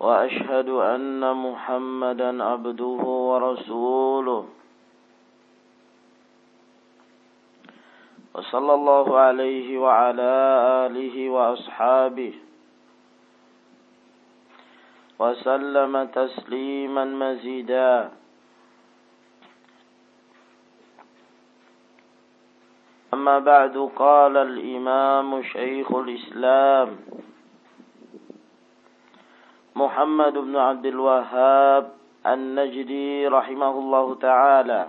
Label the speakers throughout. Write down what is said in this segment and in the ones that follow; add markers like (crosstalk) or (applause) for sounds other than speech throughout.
Speaker 1: وأشهد أن محمدا عبده ورسوله. وصلى الله عليه وعلى آله وأصحابه. وسلم تسليما مزيدا. أما بعد قال الإمام شيخ الإسلام محمد بن عبد الوهاب النجدي رحمه الله تعالى.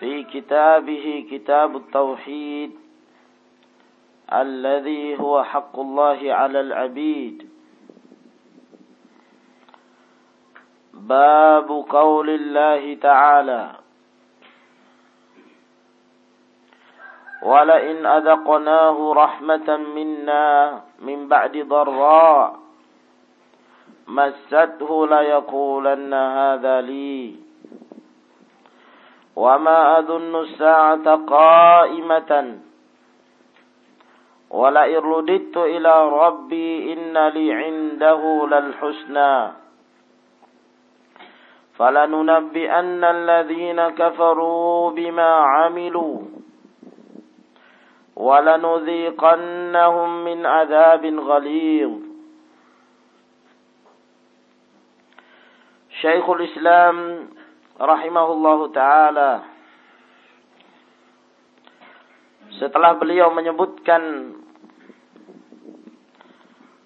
Speaker 1: في كتابه كتاب التوحيد الذي هو حق الله على العبيد. باب قول الله تعالى. ولئن أذقناه رحمة منا من بعد ضراء مسته ليقولن هذا لي. وما أظن الساعة قائمة. ولئن رددت إلى ربي إن لي عنده للحسنى. فلننبئن الذين كفروا بما عملوا. ولنذيقنهم من عذاب غليظ شيخ الإسلام رحمه الله تعالى setelah beliau menyebutkan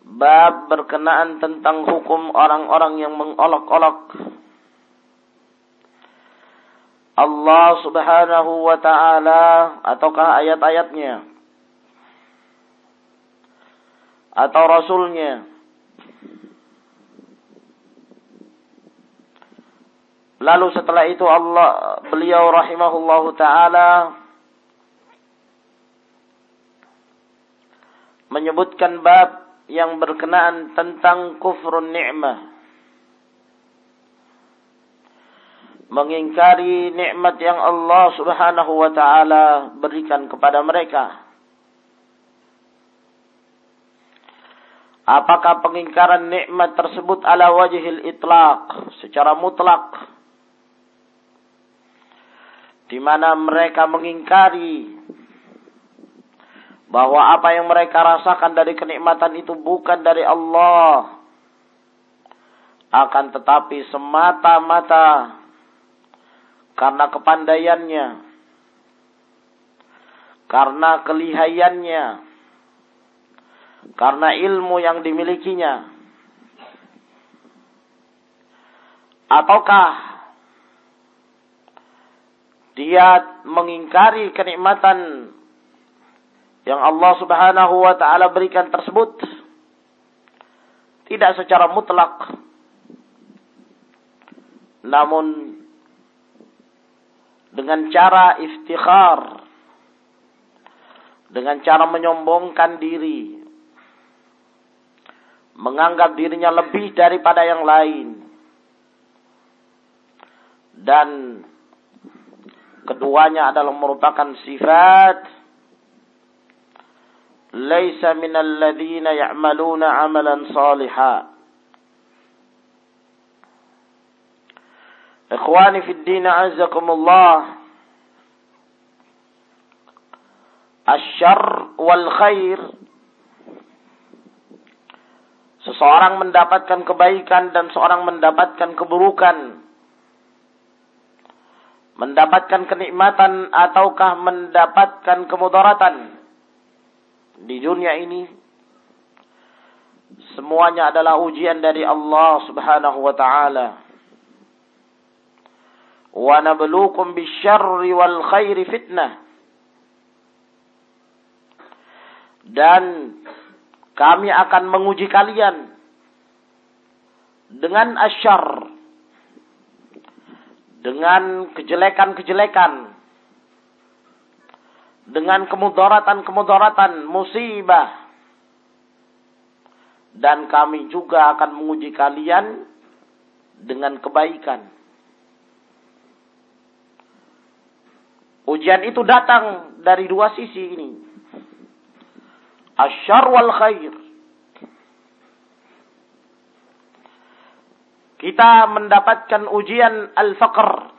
Speaker 1: bab berkenaan tentang hukum orang-orang yang mengolok-olok Allah subhanahu wa ta'ala ataukah ayat-ayatnya? Atau Rasulnya? Lalu setelah itu Allah beliau rahimahullahu ta'ala menyebutkan bab yang berkenaan tentang kufrun ni'mah mengingkari nikmat yang Allah Subhanahu wa taala berikan kepada mereka. Apakah pengingkaran nikmat tersebut ala wajhil itlaq, secara mutlak? Di mana mereka mengingkari bahwa apa yang mereka rasakan dari kenikmatan itu bukan dari Allah. Akan tetapi semata-mata karena kepandaiannya, karena kelihayannya, karena ilmu yang dimilikinya. Ataukah dia mengingkari kenikmatan yang Allah Subhanahu wa taala berikan tersebut? Tidak secara mutlak. Namun dengan cara iftikhar, dengan cara menyombongkan diri, menganggap dirinya lebih daripada yang lain, dan keduanya adalah merupakan sifat laisa minal ladzina ya'maluna amalan salihah Ikhwani fi din azakumullah. Asyar wal khair. Seseorang mendapatkan kebaikan dan seorang mendapatkan keburukan. Mendapatkan kenikmatan ataukah mendapatkan kemudaratan. Di dunia ini. Semuanya adalah ujian dari Allah subhanahu wa ta'ala wa nabluukum bisyarri wal khairi fitnah. Dan kami akan menguji kalian dengan asyar dengan kejelekan-kejelekan dengan kemudaratan-kemudaratan musibah. Dan kami juga akan menguji kalian dengan kebaikan ujian itu datang dari dua sisi ini asyar wal khair kita mendapatkan ujian al-faqr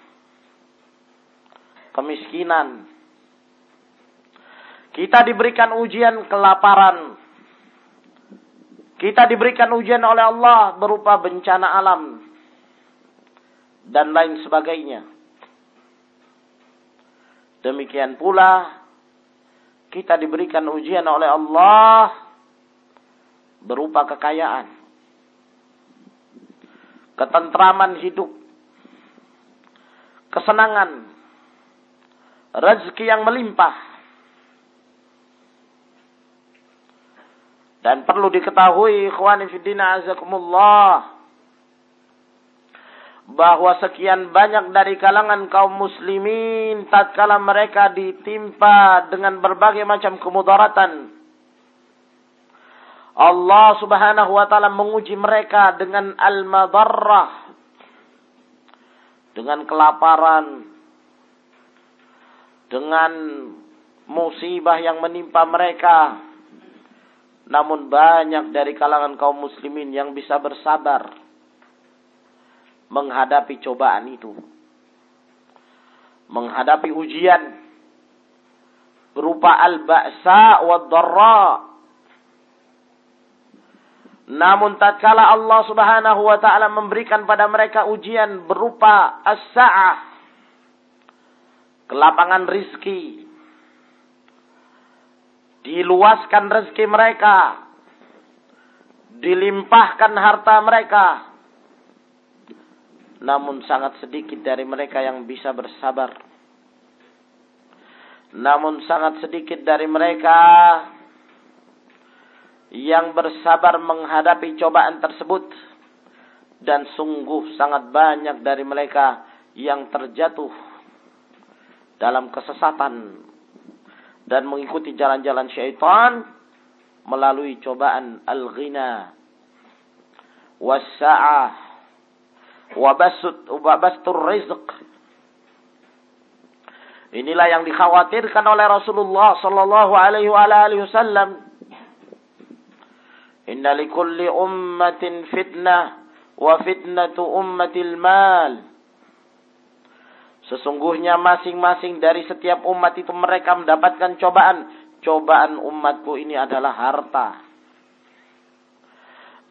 Speaker 1: kemiskinan kita diberikan ujian kelaparan. Kita diberikan ujian oleh Allah berupa bencana alam. Dan lain sebagainya. Demikian pula kita diberikan ujian oleh Allah berupa kekayaan. Ketentraman hidup. Kesenangan. Rezeki yang melimpah Dan perlu diketahui ikhwani fiddina azakumullah bahwa sekian banyak dari kalangan kaum muslimin tatkala mereka ditimpa dengan berbagai macam kemudaratan. Allah Subhanahu wa taala menguji mereka dengan al-madarrah dengan kelaparan dengan musibah yang menimpa mereka. Namun banyak dari kalangan kaum muslimin yang bisa bersabar menghadapi cobaan itu. Menghadapi ujian berupa al-ba'sa wa dharra. Namun tatkala Allah Subhanahu wa taala memberikan pada mereka ujian berupa as-sa'ah kelapangan rizki diluaskan rezeki mereka, dilimpahkan harta mereka. Namun sangat sedikit dari mereka yang bisa bersabar. Namun sangat sedikit dari mereka yang bersabar menghadapi cobaan tersebut. Dan sungguh sangat banyak dari mereka yang terjatuh dalam kesesatan dan mengikuti jalan-jalan syaitan melalui cobaan al-ghina was-sa'ah wa bastur rizq Inilah yang dikhawatirkan oleh Rasulullah sallallahu alaihi wa alihi wasallam. Inna likulli ummatin fitnah wa fitnatu ummatil mal. Sesungguhnya masing-masing dari setiap umat itu mereka mendapatkan cobaan. Cobaan umatku ini adalah harta.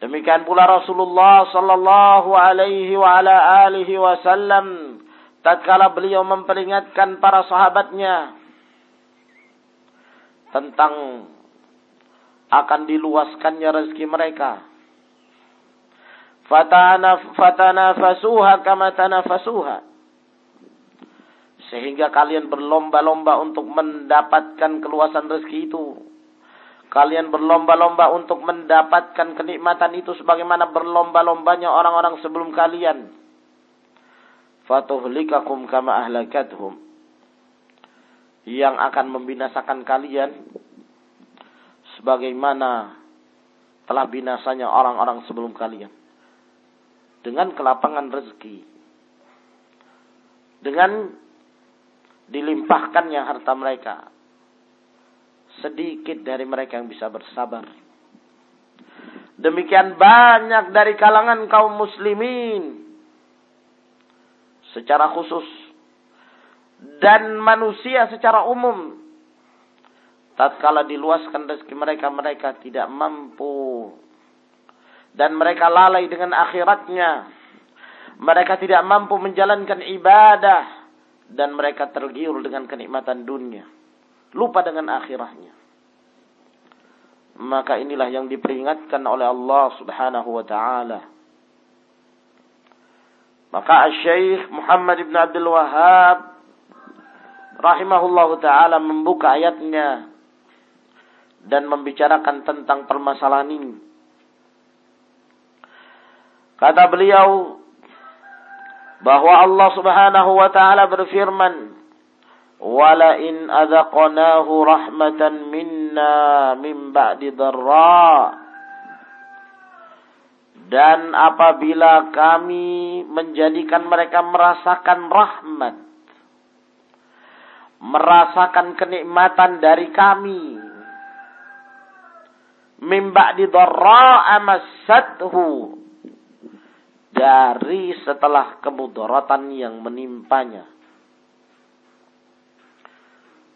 Speaker 1: Demikian pula Rasulullah sallallahu alaihi wa ala alihi wasallam tatkala beliau memperingatkan para sahabatnya tentang akan diluaskannya rezeki mereka. Fatana fatana fasuha kama tanafasuha sehingga kalian berlomba-lomba untuk mendapatkan keluasan rezeki itu. Kalian berlomba-lomba untuk mendapatkan kenikmatan itu sebagaimana berlomba-lombanya orang-orang sebelum kalian. Fatuhlikakum kama ahlakathum. Yang akan membinasakan kalian sebagaimana telah binasanya orang-orang sebelum kalian. Dengan kelapangan rezeki. Dengan dilimpahkannya harta mereka. Sedikit dari mereka yang bisa bersabar. Demikian banyak dari kalangan kaum muslimin. Secara khusus. Dan manusia secara umum. Tatkala diluaskan rezeki mereka, mereka tidak mampu. Dan mereka lalai dengan akhiratnya. Mereka tidak mampu menjalankan ibadah dan mereka tergiur dengan kenikmatan dunia, lupa dengan akhirahnya. Maka inilah yang diperingatkan oleh Allah Subhanahu wa taala. Maka Syekh Muhammad ibn Abdul Wahab rahimahullah taala membuka ayatnya dan membicarakan tentang permasalahan ini. Kata beliau bahwa Allah Subhanahu wa taala berfirman, "Wala in adzaqnahu rahmatan minna min ba'di dharra" Dan apabila kami menjadikan mereka merasakan rahmat, merasakan kenikmatan dari kami, mimba di amassathu dari setelah kemudaratan yang menimpanya.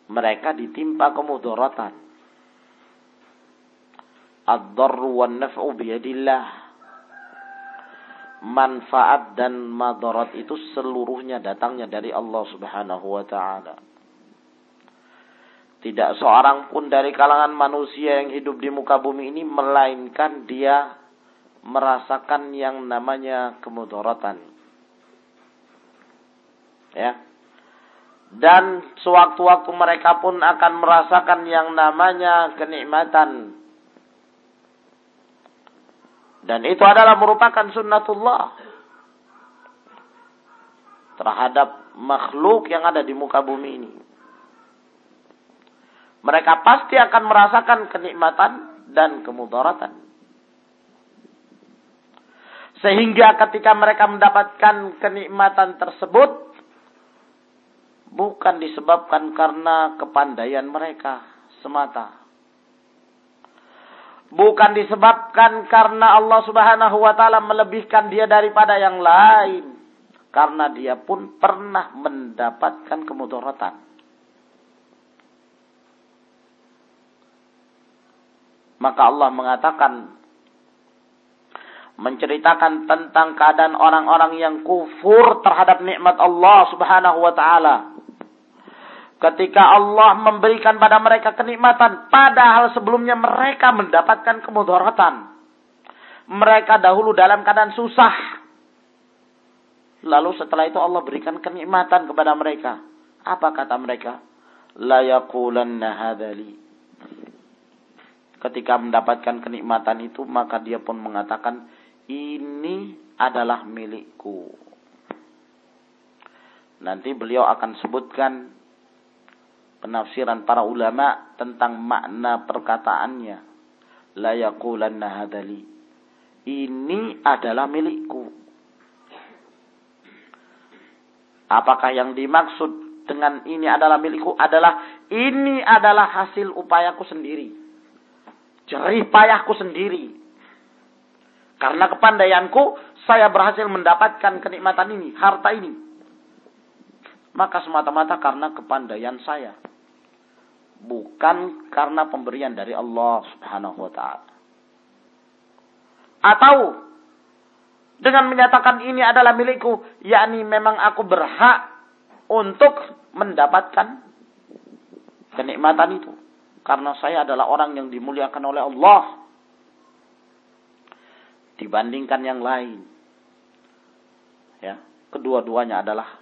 Speaker 1: Mereka ditimpa kemudaratan. Ad-darru wan naf'u biyadillah manfaat dan madarat itu seluruhnya datangnya dari Allah Subhanahu wa taala. Tidak seorang pun dari kalangan manusia yang hidup di muka bumi ini melainkan dia merasakan yang namanya kemudaratan. Ya. Dan sewaktu-waktu mereka pun akan merasakan yang namanya kenikmatan dan itu adalah merupakan sunnatullah terhadap makhluk yang ada di muka bumi ini. Mereka pasti akan merasakan kenikmatan dan kemudaratan. Sehingga ketika mereka mendapatkan kenikmatan tersebut, bukan disebabkan karena kepandaian mereka semata. Bukan disebabkan karena Allah Subhanahu wa taala melebihkan dia daripada yang lain. Karena dia pun pernah mendapatkan kemudaratan. Maka Allah mengatakan menceritakan tentang keadaan orang-orang yang kufur terhadap nikmat Allah Subhanahu wa taala Ketika Allah memberikan pada mereka kenikmatan, padahal sebelumnya mereka mendapatkan kemudaratan. Mereka dahulu dalam keadaan susah. Lalu setelah itu Allah berikan kenikmatan kepada mereka. Apa kata mereka? La yaqulanna. Ketika mendapatkan kenikmatan itu, maka dia pun mengatakan, ini adalah milikku. Nanti beliau akan sebutkan penafsiran para ulama tentang makna perkataannya. La yaqulanna hadali. Ini adalah milikku. Apakah yang dimaksud dengan ini adalah milikku adalah ini adalah hasil upayaku sendiri. Jerih payahku sendiri. Karena kepandaianku, saya berhasil mendapatkan kenikmatan ini, harta ini. Maka semata-mata karena kepandaian saya bukan karena pemberian dari Allah Subhanahu wa taala. Atau dengan menyatakan ini adalah milikku, yakni memang aku berhak untuk mendapatkan kenikmatan itu karena saya adalah orang yang dimuliakan oleh Allah dibandingkan yang lain. Ya, kedua-duanya adalah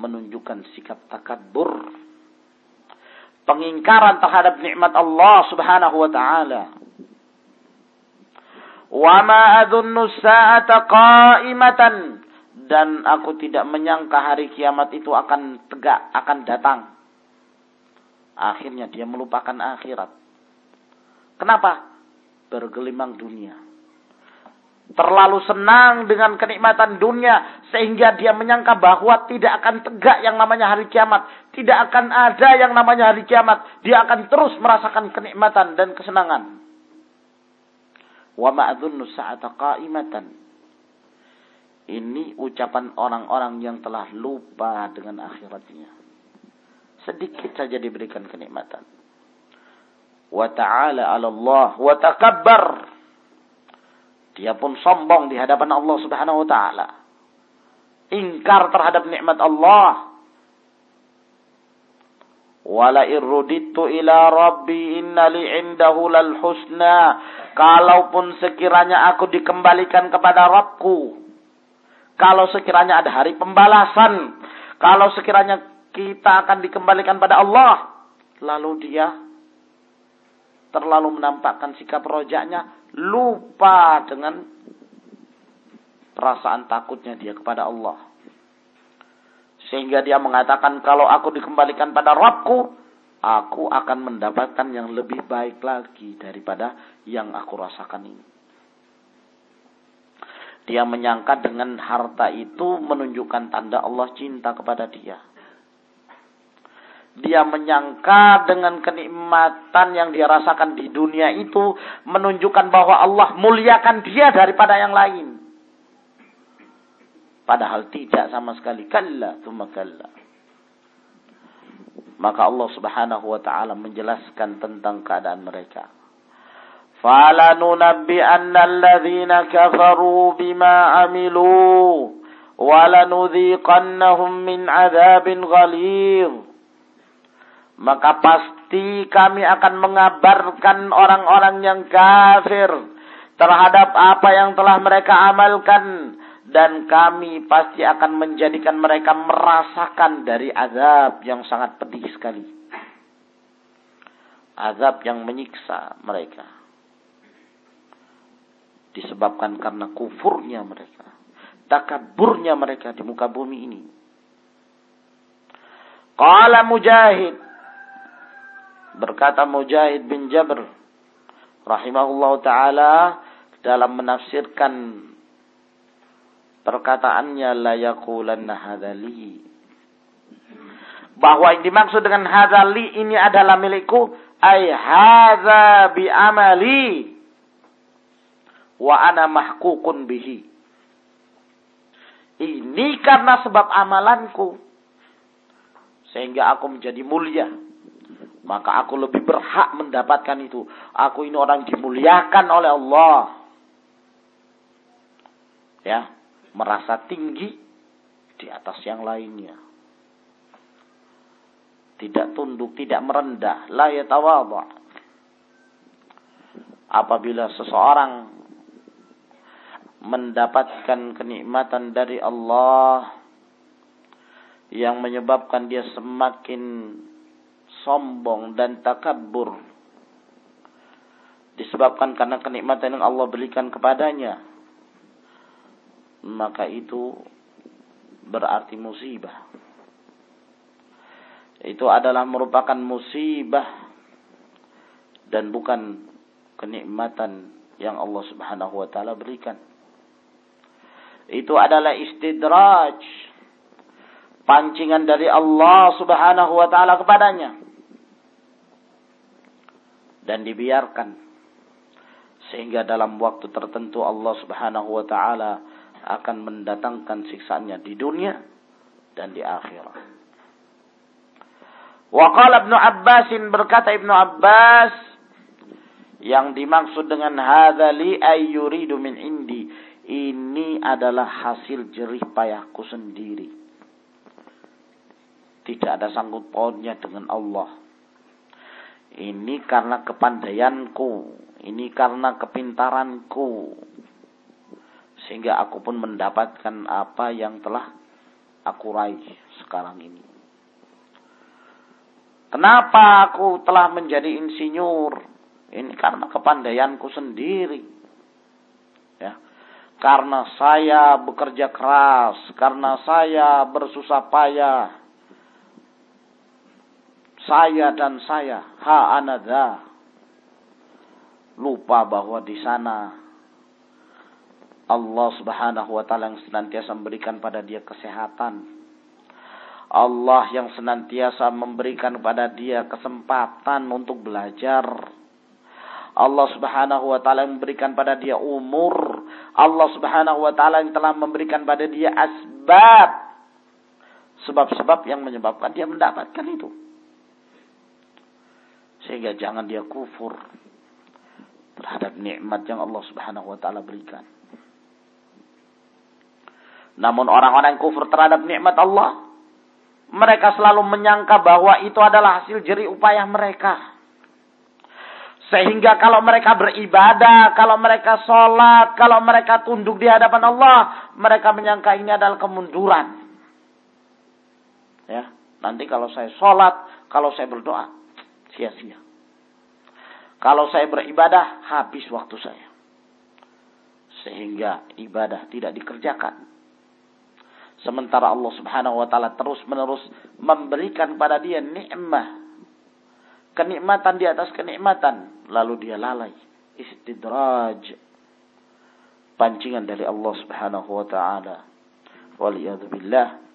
Speaker 1: menunjukkan sikap takabur pengingkaran terhadap nikmat Allah Subhanahu wa taala. Ma adunnu sa'ata qa'imatan dan aku tidak menyangka hari kiamat itu akan tegak, akan datang. Akhirnya dia melupakan akhirat. Kenapa? Bergelimang dunia terlalu senang dengan kenikmatan dunia sehingga dia menyangka bahwa tidak akan tegak yang namanya hari kiamat, tidak akan ada yang namanya hari kiamat, dia akan terus merasakan kenikmatan dan kesenangan. Wa sa'ata qa'imatan. Ini ucapan orang-orang yang telah lupa dengan akhiratnya. Sedikit saja diberikan kenikmatan. Wa ta'ala 'ala Allah wa takabbar dia pun sombong di hadapan Allah Subhanahu wa taala. Ingkar terhadap nikmat Allah. Wala irruditu ila rabbi innali indahu lal husna. Kalaupun sekiranya aku dikembalikan kepada Rabbku. Kalau sekiranya ada hari pembalasan. Kalau sekiranya kita akan dikembalikan pada Allah. Lalu dia terlalu menampakkan sikap rojaknya, lupa dengan perasaan takutnya dia kepada Allah. Sehingga dia mengatakan kalau aku dikembalikan pada Rabbku, aku akan mendapatkan yang lebih baik lagi daripada yang aku rasakan ini. Dia menyangka dengan harta itu menunjukkan tanda Allah cinta kepada dia Dia menyangka dengan kenikmatan yang dia rasakan di dunia itu menunjukkan bahwa Allah muliakan dia daripada yang lain. Padahal tidak sama sekali. Kalla, thumma kalla. Maka Allah subhanahu wa ta'ala menjelaskan tentang keadaan mereka. فَلَنُنَبِّئَنَّ الَّذِينَ كَفَرُوا بِمَا عَمِلُوا وَلَنُذِيقَنَّهُمْ مِنْ عَذَابٍ غَلِيظٍ maka pasti kami akan mengabarkan orang-orang yang kafir terhadap apa yang telah mereka amalkan dan kami pasti akan menjadikan mereka merasakan dari azab yang sangat pedih sekali. Azab yang menyiksa mereka disebabkan karena kufurnya mereka, takaburnya mereka di muka bumi ini. Qala Mujahid berkata Mujahid bin Jabr rahimahullah taala dalam menafsirkan perkataannya la yaqulanna hadzali bahwa yang dimaksud dengan hadzali ini adalah milikku ay hadza bi amali wa ana mahkukun bihi. Ini karena sebab amalanku. Sehingga aku menjadi mulia. Maka aku lebih berhak mendapatkan itu. Aku ini orang dimuliakan oleh Allah. Ya, merasa tinggi di atas yang lainnya. Tidak tunduk, tidak merendah, la yatawadha. Apabila seseorang mendapatkan kenikmatan dari Allah yang menyebabkan dia semakin sombong dan takabur disebabkan karena kenikmatan yang Allah berikan kepadanya maka itu berarti musibah itu adalah merupakan musibah dan bukan kenikmatan yang Allah Subhanahu wa taala berikan itu adalah istidraj. Pancingan dari Allah subhanahu wa ta'ala kepadanya. Dan dibiarkan. Sehingga dalam waktu tertentu Allah subhanahu wa ta'ala akan mendatangkan siksaannya di dunia dan di akhirat. Waqala Ibnu Abbasin berkata Ibnu Abbas yang dimaksud dengan hadza li ayyuridu min indi ini adalah hasil jerih payahku sendiri. Tidak ada sangkut pautnya dengan Allah. Ini karena kepandaianku. Ini karena kepintaranku. Sehingga aku pun mendapatkan apa yang telah aku raih sekarang ini. Kenapa aku telah menjadi insinyur? Ini karena kepandaianku sendiri karena saya bekerja keras, karena saya bersusah payah. Saya dan saya, ha anada. Lupa bahwa di sana Allah Subhanahu wa taala yang senantiasa memberikan pada dia kesehatan. Allah yang senantiasa memberikan kepada dia kesempatan untuk belajar Allah Subhanahu wa taala memberikan pada dia umur. Allah Subhanahu wa taala yang telah memberikan pada dia asbab. Sebab-sebab yang menyebabkan dia mendapatkan itu. Sehingga jangan dia kufur terhadap nikmat yang Allah Subhanahu wa taala berikan. Namun orang-orang kufur terhadap nikmat Allah, mereka selalu menyangka bahwa itu adalah hasil jerih upaya mereka. Sehingga kalau mereka beribadah, kalau mereka sholat, kalau mereka tunduk di hadapan Allah, mereka menyangka ini adalah kemunduran. Ya, nanti kalau saya sholat, kalau saya berdoa, sia-sia. Kalau saya beribadah, habis waktu saya. Sehingga ibadah tidak dikerjakan. Sementara Allah subhanahu wa ta'ala terus menerus memberikan pada dia nikmah. Kenikmatan di atas kenikmatan. Lalu dia lalai. Istidraj. Pancingan dari Allah subhanahu wa ta'ala. Waliyadzubillah.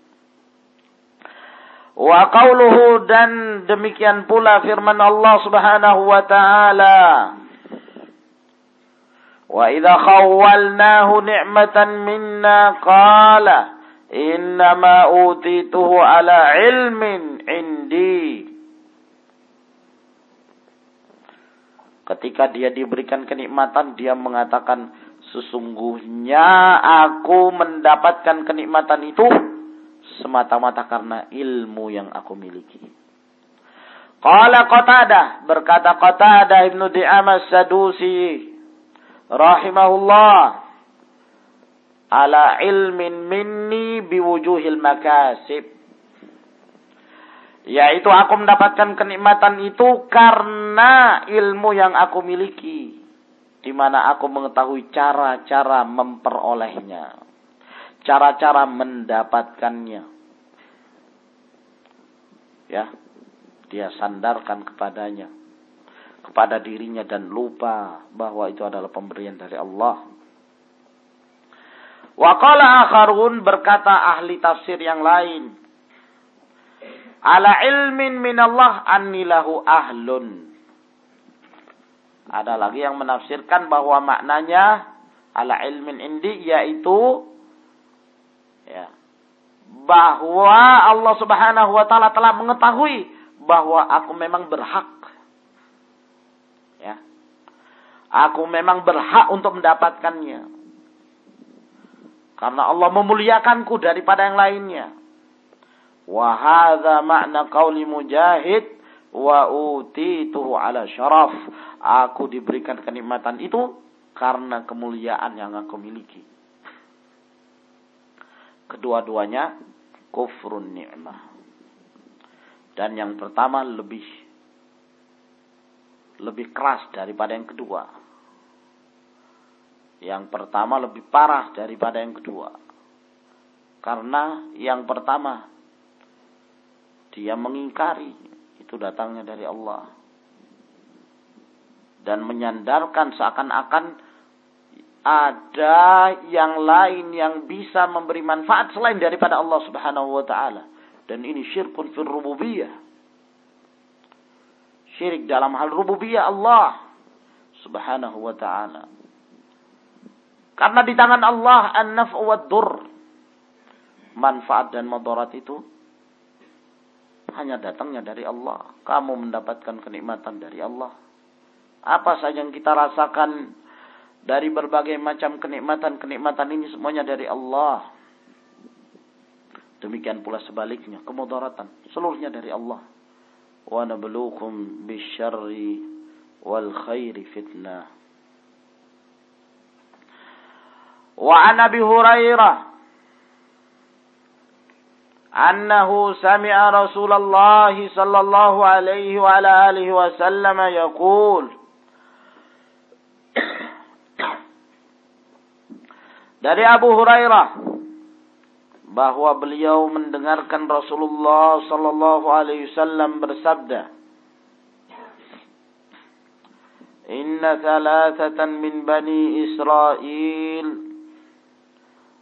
Speaker 1: Wa qawluhu dan demikian pula firman Allah Subhanahu wa taala. Wa idza khawwalnahu ni'matan minna qala innama utituhu ala ilmin indi. Ketika dia diberikan kenikmatan dia mengatakan sesungguhnya aku mendapatkan kenikmatan itu semata-mata karena ilmu yang aku miliki. Qala Qatadah berkata Qatadah Ibnu Di'amah Sadusi rahimahullah ala ilmin minni biwujuhil makasib yaitu aku mendapatkan kenikmatan itu karena ilmu yang aku miliki di mana aku mengetahui cara-cara memperolehnya cara-cara mendapatkannya. Ya, dia sandarkan kepadanya, kepada dirinya dan lupa bahwa itu adalah pemberian dari Allah. Waqala akharun berkata ahli tafsir yang lain. Ala ilmin minallah annilahu ahlun. Ada lagi yang menafsirkan bahwa maknanya ala ilmin indi yaitu ya. Bahwa Allah Subhanahu wa taala telah mengetahui bahwa aku memang berhak. Ya. Aku memang berhak untuk mendapatkannya. Karena Allah memuliakanku daripada yang lainnya. Wa hadza makna qauli mujahid wa utituhu ala syaraf. Aku diberikan kenikmatan itu karena kemuliaan yang aku miliki Kedua-duanya kufrun ni'mah. Dan yang pertama lebih lebih keras daripada yang kedua. Yang pertama lebih parah daripada yang kedua. Karena yang pertama dia mengingkari itu datangnya dari Allah. Dan menyandarkan seakan-akan ada yang lain yang bisa memberi manfaat selain daripada Allah Subhanahu wa taala. Dan ini syirkun fil rububiyah. Syirik dalam hal rububiyah Allah Subhanahu wa taala. Karena di tangan Allah an-naf'u wad-dur. Manfaat dan madarat itu hanya datangnya dari Allah. Kamu mendapatkan kenikmatan dari Allah. Apa saja yang kita rasakan dari berbagai macam kenikmatan-kenikmatan ini semuanya dari Allah. Demikian pula sebaliknya, kemudaratan seluruhnya dari Allah. Wa nabluukum bisyarri wal khairi fitnah. Wa an Abi Hurairah أنه سمع رسول الله صلى الله عليه وعلى آله وسلم يقول Dari Abu Hurairah bahwa beliau mendengarkan Rasulullah sallallahu alaihi wasallam bersabda Inna thalathatan min bani Israel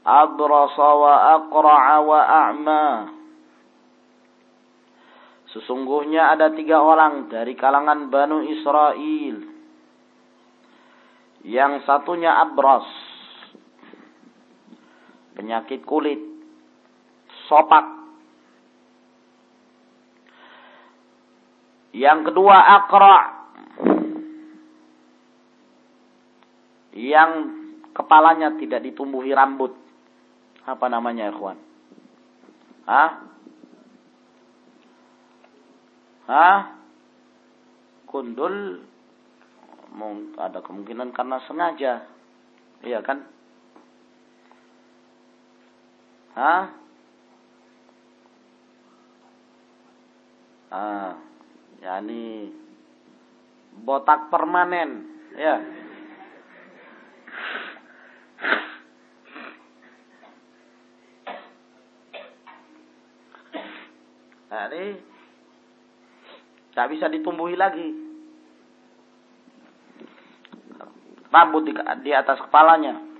Speaker 1: abrasa wa aqra'a wa a'ma Sesungguhnya ada tiga orang dari kalangan Banu Israel. Yang satunya abras penyakit kulit, sopak. Yang kedua akra. Yang kepalanya tidak ditumbuhi rambut. Apa namanya, ikhwan? Hah? Hah? Kundul ada kemungkinan karena sengaja. Iya kan? Hah? Ah, yakni botak permanen, ya. Ini tak bisa ditumbuhi lagi. Rambut di, di atas kepalanya.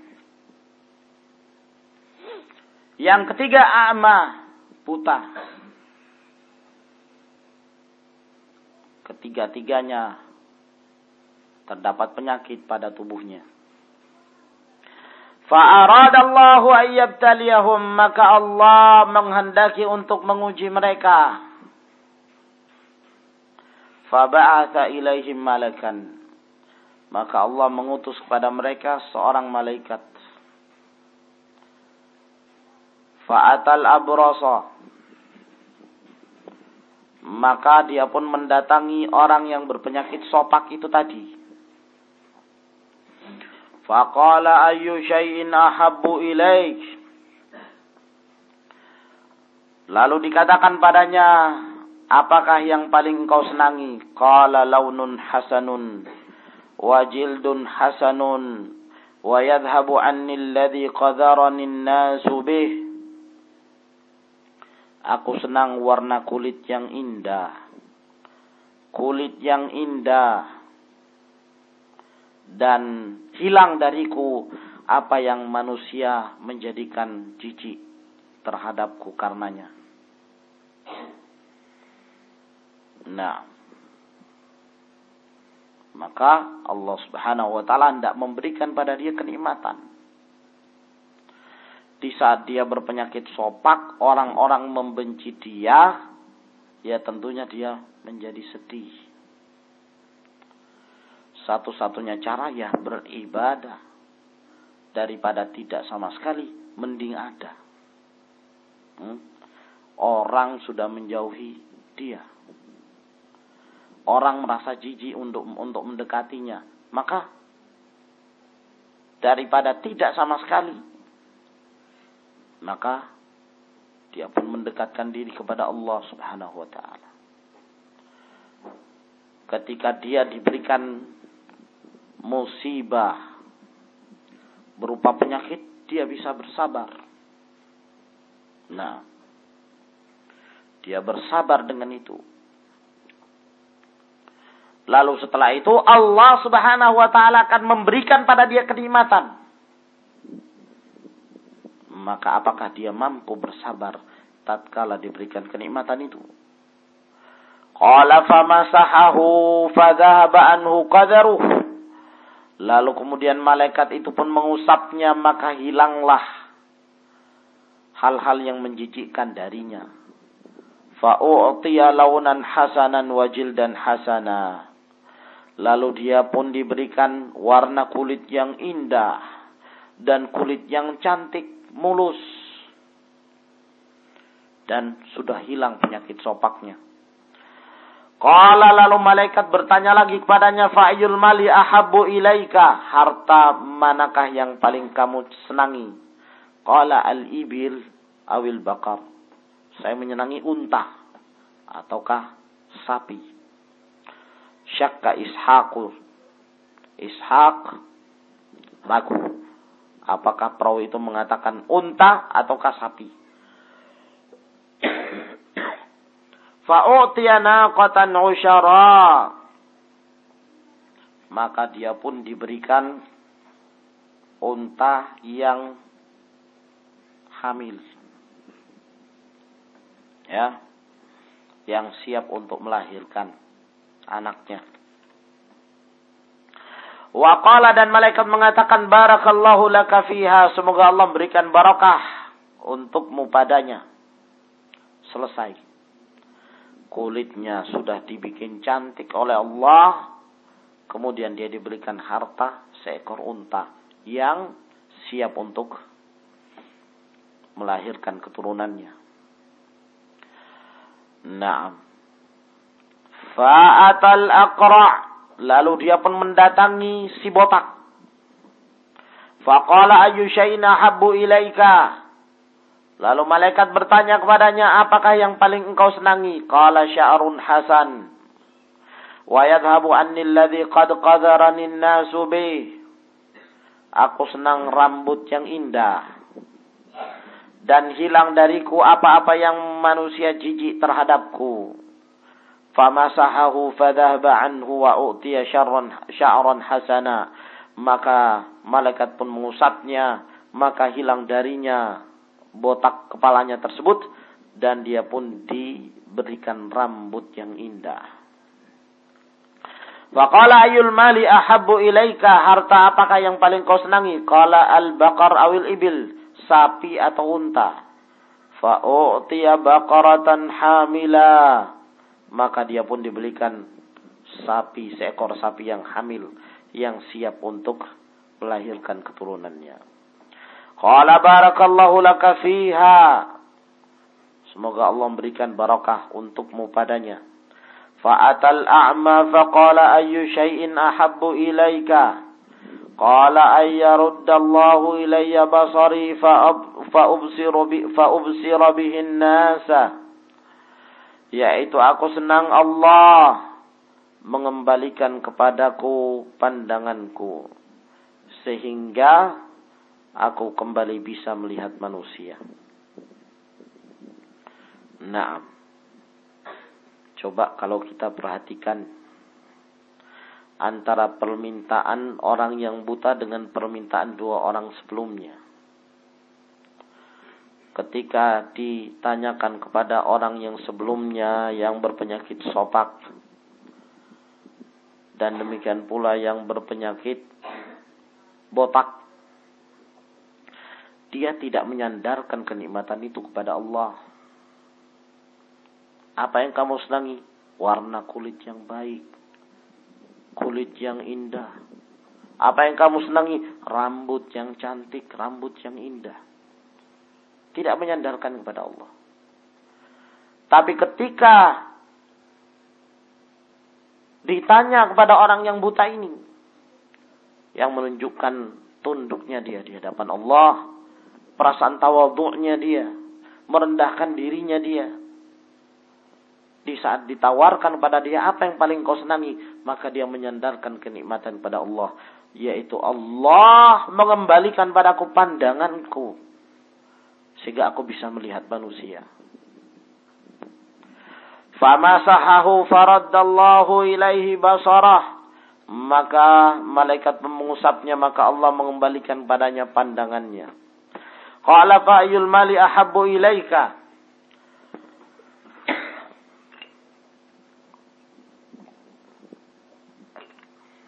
Speaker 1: Yang ketiga ama buta. Ketiga-tiganya terdapat penyakit pada tubuhnya. Fa'aradallahu ayyabtaliyahum maka Allah menghendaki untuk menguji mereka. Faba'atha ilaihim malakan. Maka Allah mengutus kepada mereka seorang malaikat. Fa'atal abrasa. Maka dia pun mendatangi orang yang berpenyakit sopak itu tadi. Faqala ayyu syai'in ahabbu ilaik. Lalu dikatakan padanya, apakah yang paling engkau senangi? Qala launun hasanun wa jildun hasanun wa yadhhabu anni alladhi qadarani an-nasu bih. Aku senang warna kulit yang indah. Kulit yang indah dan hilang dariku apa yang manusia menjadikan jijik terhadapku karenanya. Nah, maka Allah Subhanahu wa taala tidak memberikan pada dia kenikmatan. Di saat dia berpenyakit sopak, orang-orang membenci dia, ya tentunya dia menjadi sedih. Satu-satunya cara ya beribadah. Daripada tidak sama sekali mending ada. Hmm? orang sudah menjauhi dia. Orang merasa jijik untuk untuk mendekatinya. Maka daripada tidak sama sekali maka dia pun mendekatkan diri kepada Allah Subhanahu wa taala ketika dia diberikan musibah berupa penyakit, dia bisa bersabar. Nah, dia bersabar dengan itu. Lalu setelah itu Allah Subhanahu wa taala akan memberikan pada dia kenikmatan. Maka apakah dia mampu bersabar tatkala diberikan kenikmatan itu? Qala famasahahu fadhahaba anhu qadaruhu Lalu kemudian malaikat itu pun mengusapnya maka hilanglah hal-hal yang menjijikkan darinya. Fa'u'tiya launan hasanan wajil dan hasana. Lalu dia pun diberikan warna kulit yang indah dan kulit yang cantik, mulus. Dan sudah hilang penyakit sopaknya. Qala lalu malaikat bertanya lagi kepadanya, Fa'ayul mali ahabbu ilaika. Harta manakah yang paling kamu senangi? Qala al-ibil awil bakar. Saya menyenangi unta. Ataukah sapi. Syakka ishaqul. Ishaq ragu. Apakah perawi itu mengatakan unta ataukah sapi? (coughs) Fa'u'tiya naqatan usyara. Maka dia pun diberikan unta yang hamil. Ya. Yang siap untuk melahirkan anaknya. Waqala dan malaikat mengatakan barakallahu laka fiha. Semoga Allah memberikan barakah untukmu padanya. Selesai kulitnya sudah dibikin cantik oleh Allah, kemudian dia diberikan harta seekor unta yang siap untuk melahirkan keturunannya. Naam. Fa'atal aqra' lalu dia pun mendatangi si botak. Faqala ayu syai'in habbu ilaika? Lalu malaikat bertanya kepadanya, apakah yang paling engkau senangi? Qala sya'run hasan. Wa yadhabu anni alladhi qad qadarani nasu bih. Aku senang rambut yang indah. Dan hilang dariku apa-apa yang manusia jijik terhadapku. Famasahahu fadhahba anhu wa u'tiya syarran sya'ran hasana. Maka malaikat pun mengusapnya. Maka hilang darinya botak kepalanya tersebut. Dan dia pun diberikan rambut yang indah. Faqala ayul mali ahabbu ilaika harta apakah yang paling kau senangi? Qala al baqar awil ibil, sapi atau unta. Fa u'tiya baqaratan hamila maka dia pun dibelikan sapi, seekor sapi yang hamil yang siap untuk melahirkan keturunannya. Qala barakallahu laka fiha. Semoga Allah memberikan barakah untukmu padanya. Fa'atal a'ma faqala ayyu syai'in ahabbu ilaika. Qala ayyaruddallahu ilayya basari fa'ubsiru bi, fa bihin nasa yaitu aku senang Allah mengembalikan kepadaku pandanganku sehingga aku kembali bisa melihat manusia. Naam. Coba kalau kita perhatikan antara permintaan orang yang buta dengan permintaan dua orang sebelumnya. Ketika ditanyakan kepada orang yang sebelumnya yang berpenyakit sopak dan demikian pula yang berpenyakit botak, dia tidak menyandarkan kenikmatan itu kepada Allah apa yang kamu senangi? Warna kulit yang baik. Kulit yang indah. Apa yang kamu senangi? Rambut yang cantik, rambut yang indah. Tidak menyandarkan kepada Allah. Tapi ketika ditanya kepada orang yang buta ini. Yang menunjukkan tunduknya dia di hadapan Allah. Perasaan tawaduknya dia. Merendahkan dirinya dia di saat ditawarkan pada dia apa yang paling kau senangi, maka dia menyandarkan kenikmatan pada Allah, yaitu Allah mengembalikan padaku pandanganku sehingga aku bisa melihat manusia. Famasahahu faraddallahu ilaihi basarah. Maka malaikat mengusapnya maka Allah mengembalikan padanya pandangannya. Qala fa'yul mali ahabbu ilaika?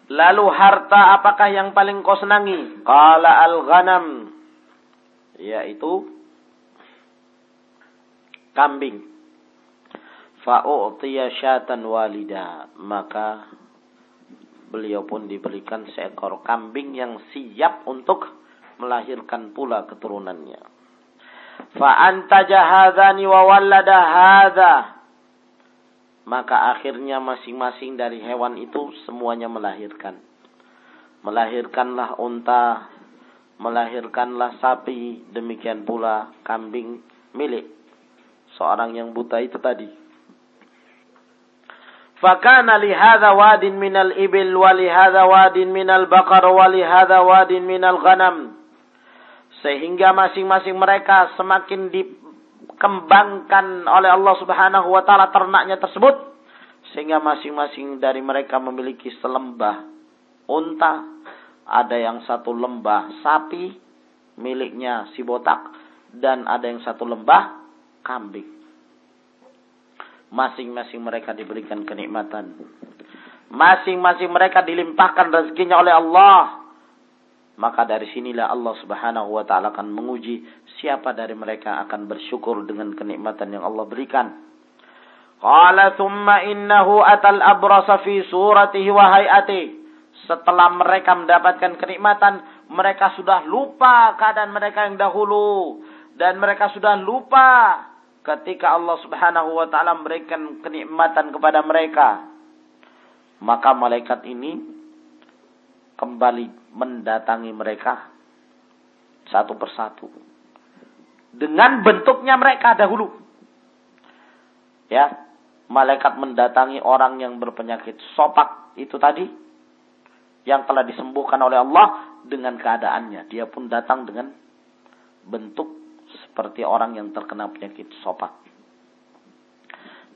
Speaker 1: Lalu harta apakah yang paling kau senangi? Qala al-ghanam. Yaitu kambing. Fa'u'tiya syatan walida. Maka beliau pun diberikan seekor kambing yang siap untuk melahirkan pula keturunannya. Fa'antaja hadhani wa wallada maka akhirnya masing-masing dari hewan itu semuanya melahirkan. Melahirkanlah unta, melahirkanlah sapi, demikian pula kambing milik seorang yang buta itu tadi. Fakana lihada wadin minal ibil wa lihada wadin minal bakar wa lihada wadin minal ghanam. Sehingga masing-masing mereka semakin di, dikembangkan oleh Allah Subhanahu wa taala ternaknya tersebut sehingga masing-masing dari mereka memiliki selembah unta, ada yang satu lembah sapi miliknya si botak dan ada yang satu lembah kambing. Masing-masing mereka diberikan kenikmatan. Masing-masing mereka dilimpahkan rezekinya oleh Allah maka dari sinilah Allah Subhanahu wa taala akan menguji siapa dari mereka akan bersyukur dengan kenikmatan yang Allah berikan. Qala thumma innahu atal abrasa fi suratihi wa hayatihi. Setelah mereka mendapatkan kenikmatan, mereka sudah lupa keadaan mereka yang dahulu dan mereka sudah lupa ketika Allah Subhanahu wa taala memberikan kenikmatan kepada mereka. Maka malaikat ini kembali mendatangi mereka satu persatu dengan bentuknya mereka dahulu. Ya, malaikat mendatangi orang yang berpenyakit sopak itu tadi yang telah disembuhkan oleh Allah dengan keadaannya. Dia pun datang dengan bentuk seperti orang yang terkena penyakit sopak.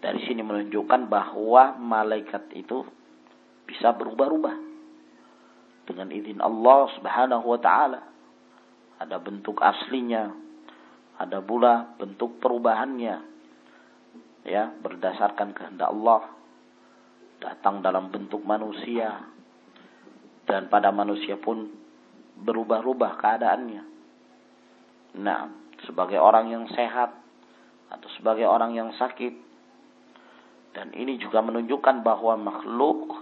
Speaker 1: Dari sini menunjukkan bahwa malaikat itu bisa berubah-ubah dengan izin Allah Subhanahu wa taala. Ada bentuk aslinya, ada pula bentuk perubahannya ya berdasarkan kehendak Allah datang dalam bentuk manusia dan pada manusia pun berubah-ubah keadaannya. Nah, sebagai orang yang sehat atau sebagai orang yang sakit dan ini juga menunjukkan bahwa makhluk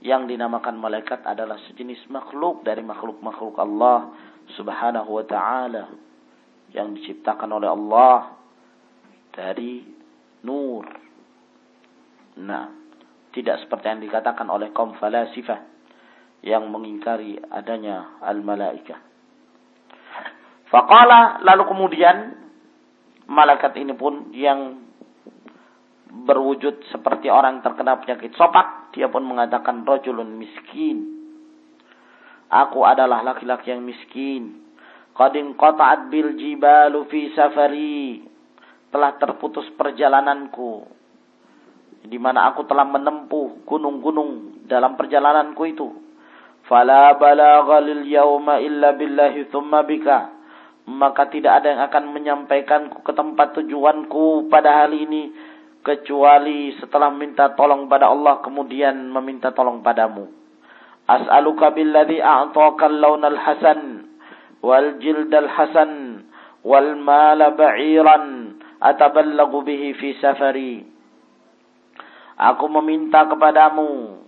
Speaker 1: yang dinamakan malaikat adalah sejenis makhluk dari makhluk-makhluk Allah Subhanahu wa taala yang diciptakan oleh Allah dari nur. Nah, tidak seperti yang dikatakan oleh kaum falasifah yang mengingkari adanya al-malaikah. Faqala lalu kemudian malaikat ini pun yang berwujud seperti orang terkena penyakit sopak, dia pun mengatakan rajulun miskin. Aku adalah laki-laki yang miskin. Qadin qata'at bil jibalu fi safari telah terputus perjalananku di mana aku telah menempuh gunung-gunung dalam perjalananku itu fala balagha lil yauma illa billahi thumma bika maka tidak ada yang akan menyampaikanku ke tempat tujuanku pada hari ini kecuali setelah minta tolong pada Allah kemudian meminta tolong padamu as'aluka billadhi a'taka al-lawnal hasan wal jildal hasan wal mala ba'iran ataballagu bihi fi safari. Aku meminta kepadamu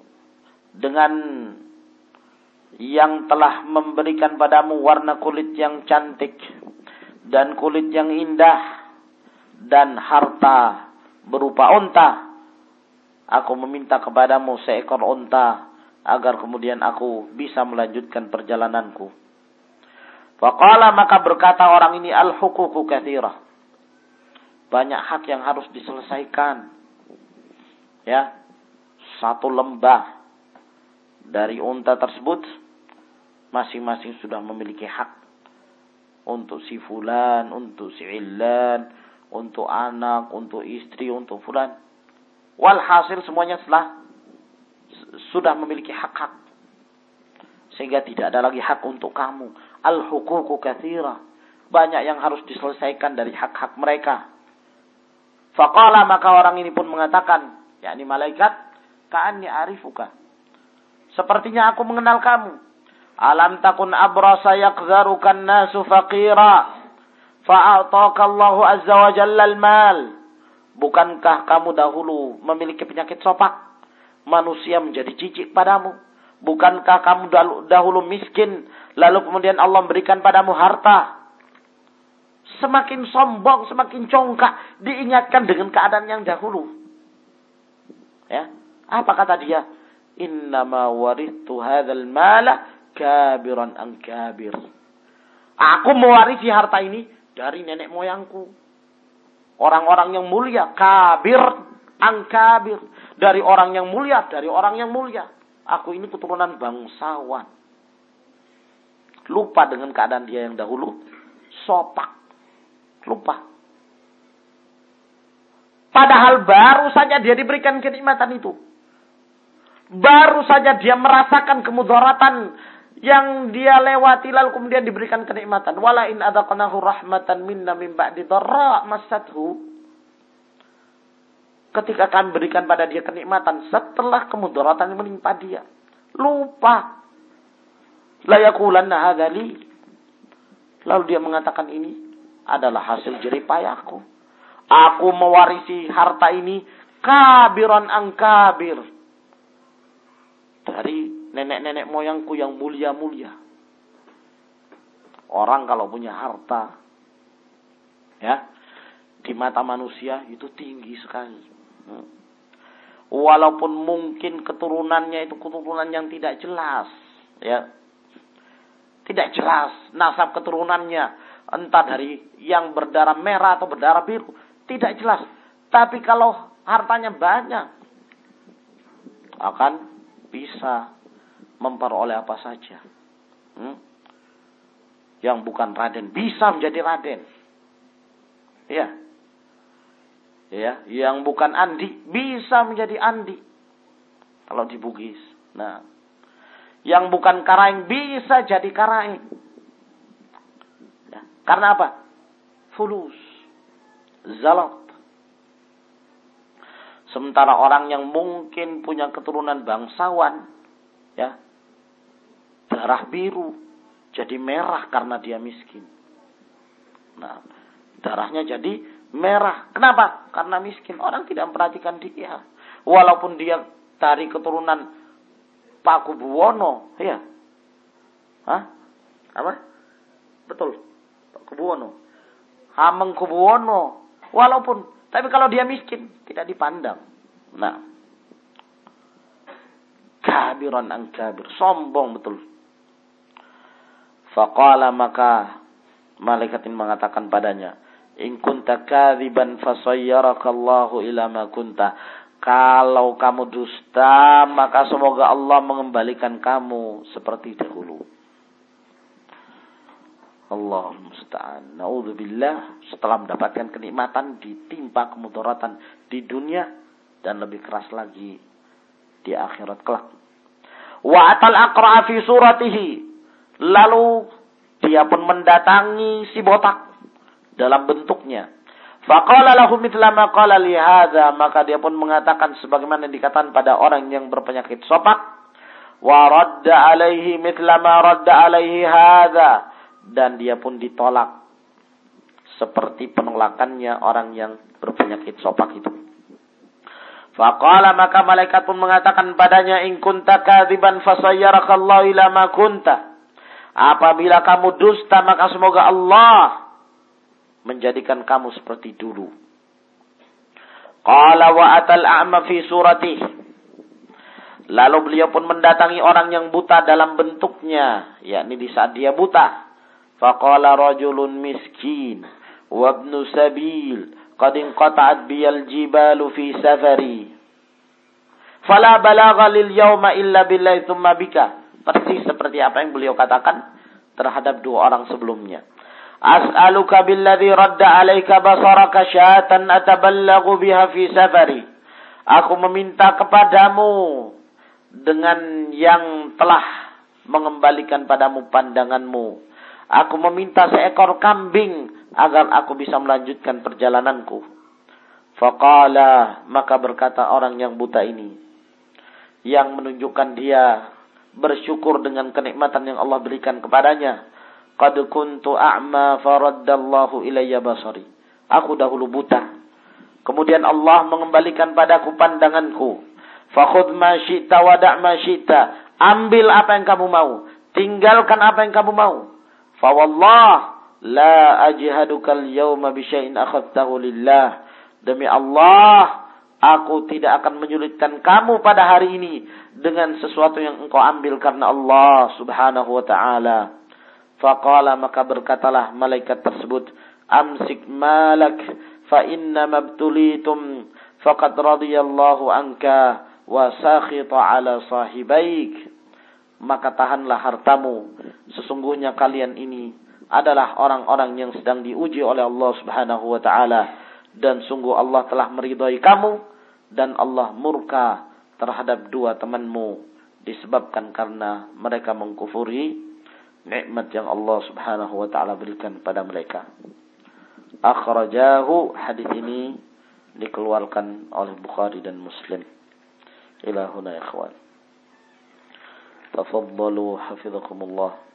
Speaker 1: dengan yang telah memberikan padamu warna kulit yang cantik dan kulit yang indah dan harta berupa unta. Aku meminta kepadamu seekor unta agar kemudian aku bisa melanjutkan perjalananku. Faqala maka berkata orang ini al-hukuku kathirah. Banyak hak yang harus diselesaikan. Ya. Satu lembah dari unta tersebut masing-masing sudah memiliki hak untuk si fulan, untuk si illan, untuk anak, untuk istri, untuk fulan. Walhasil semuanya setelah sudah memiliki hak-hak. Sehingga tidak ada lagi hak untuk kamu. Al-hukuku kathira. Banyak yang harus diselesaikan dari hak-hak mereka. Faqala maka orang ini pun mengatakan, yakni malaikat, ka'anni arifuka. Sepertinya aku mengenal kamu. Alam takun abrasa yakzarukan nasu faqira. Fa'ataka Allahu azza wa jalla mal Bukankah kamu dahulu memiliki penyakit sopak? Manusia menjadi cicik padamu. Bukankah kamu dahulu miskin, lalu kemudian Allah memberikan padamu harta? semakin sombong, semakin congkak, diingatkan dengan keadaan yang dahulu. Ya, apa kata dia? Innama warithu hadzal mala kabiran an kabir. Aku mewarisi harta ini dari nenek moyangku. Orang-orang yang mulia, kabir an kabir. Dari orang yang mulia, dari orang yang mulia. Aku ini keturunan bangsawan. Lupa dengan keadaan dia yang dahulu. Sopak Lupa. Padahal baru saja dia diberikan kenikmatan itu. Baru saja dia merasakan kemudaratan yang dia lewati lalu kemudian diberikan kenikmatan. Wala in adaqnahu rahmatan minna min ba'di dharra masathu. Ketika kami berikan pada dia kenikmatan setelah kemudaratan menimpa dia. Lupa. La yakulanna hadali. Lalu dia mengatakan ini adalah hasil jeripayahku. Aku mewarisi harta ini kabiran angkabir. Dari nenek-nenek moyangku yang mulia-mulia. Orang kalau punya harta, ya, di mata manusia itu tinggi sekali. Walaupun mungkin keturunannya itu keturunan yang tidak jelas, ya, tidak jelas nasab keturunannya entah dari yang berdarah merah atau berdarah biru, tidak jelas. Tapi kalau hartanya banyak. Akan bisa memperoleh apa saja. Hmm? Yang bukan Raden bisa menjadi Raden. Ya. Ya, yang bukan Andi bisa menjadi Andi. Kalau di Bugis. Nah, yang bukan Karaing bisa jadi Karaing. Ya. Karena apa? Fulus. Zalat. Sementara orang yang mungkin punya keturunan bangsawan, ya, darah biru, jadi merah karena dia miskin. Nah, darahnya jadi merah. Kenapa? Karena miskin. Orang tidak memperhatikan dia. Walaupun dia dari keturunan Pak Kubuwono, ya. Hah? Apa? Betul. Pak Kubuwono. Hameng Kubuwono. Walaupun, tapi kalau dia miskin, tidak dipandang. Nah. Kabiran ang kabir. Sombong betul. Faqala maka malaikat ini mengatakan padanya, In kunta kadziban fasayyarakallahu ila ma kunta. Kalau kamu dusta, maka semoga Allah mengembalikan kamu seperti dahulu. Allah musta'an. Naudzubillah. Setelah mendapatkan kenikmatan, ditimpa kemudaratan di dunia dan lebih keras lagi di akhirat kelak. Wa atal aqra fi suratihi. Lalu dia pun mendatangi si botak dalam bentuknya. Faqala lahu mithla ma qala li hadza, maka dia pun mengatakan sebagaimana dikatakan pada orang yang berpenyakit sopak. Wa radda alaihi mithla ma radda alaihi hadza dan dia pun ditolak seperti penolakannya orang yang berpenyakit sopak itu. Faqala maka malaikat pun mengatakan padanya in kunta kadziban fasayyarakallahu ila ma kunta. Apabila kamu dusta maka semoga Allah menjadikan kamu seperti dulu. Qala wa atal a'ma fi suratih. Lalu beliau pun mendatangi orang yang buta dalam bentuknya, yakni di saat dia buta. Faqala rajulun miskin wa ibnu sabil qad inqata'at biyal jibalu fi safari. Fala balagha lil yawma illa billahi thumma bika. Persis seperti apa yang beliau katakan terhadap dua orang sebelumnya. As'aluka billadhi radda alaika basaraka syatan ataballagu biha fi safari. Aku meminta kepadamu dengan yang telah mengembalikan padamu pandanganmu Aku meminta seekor kambing agar aku bisa melanjutkan perjalananku. Faqala, maka berkata orang yang buta ini. Yang menunjukkan dia bersyukur dengan kenikmatan yang Allah berikan kepadanya. Qad kuntu a'ma faraddallahu ilayya basari. Aku dahulu buta. Kemudian Allah mengembalikan padaku pandanganku. Fakhud ma syi'ta wada' ma syi'ta. Ambil apa yang kamu mau. Tinggalkan apa yang kamu mau. Fawallah la ajhaduka al-yawma bi syai'in akhadtahu lillah. Demi Allah, aku tidak akan menyulitkan kamu pada hari ini dengan sesuatu yang engkau ambil karena Allah Subhanahu wa taala. Faqala maka berkatalah malaikat tersebut, "Amsik malak fa inna mabtulitum faqad radiyallahu anka wa sakhita ala sahibaik." maka tahanlah hartamu. Sesungguhnya kalian ini adalah orang-orang yang sedang diuji oleh Allah Subhanahu wa taala dan sungguh Allah telah meridhai kamu dan Allah murka terhadap dua temanmu disebabkan karena mereka mengkufuri nikmat yang Allah Subhanahu wa taala berikan pada mereka. Akhrajahu hadis ini dikeluarkan oleh Bukhari dan Muslim. Ila huna ikhwan. Tafaddalu hafizakumullah.